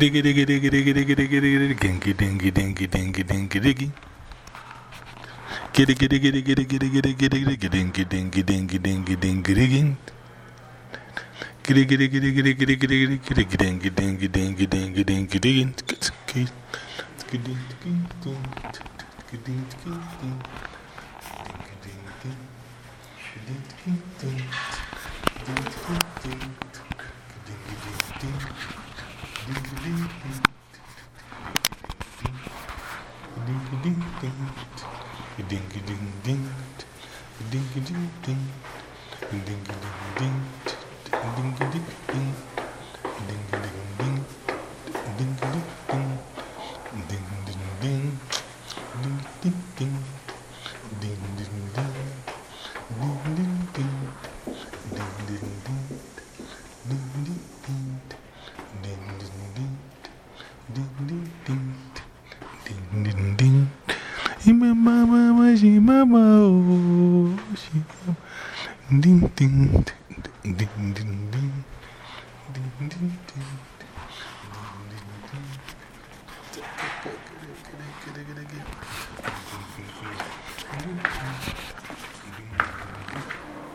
Diggy diggy diggy diggy diggy diggy diggy dingy dingy dingy dingy dingy diggy. Giddy giddy giddy giddy giddy giddy giddy giddy dingy dingy dingy dingy dingy diggy. Giddy giddy giddy giddy giddy giddy giddy giddy dingy dingy dingy dingy dingy diggy. ding ding Mama, she mama, oh, she mama. Ding ding. Ding ding ding ding ding ding ding ding ding.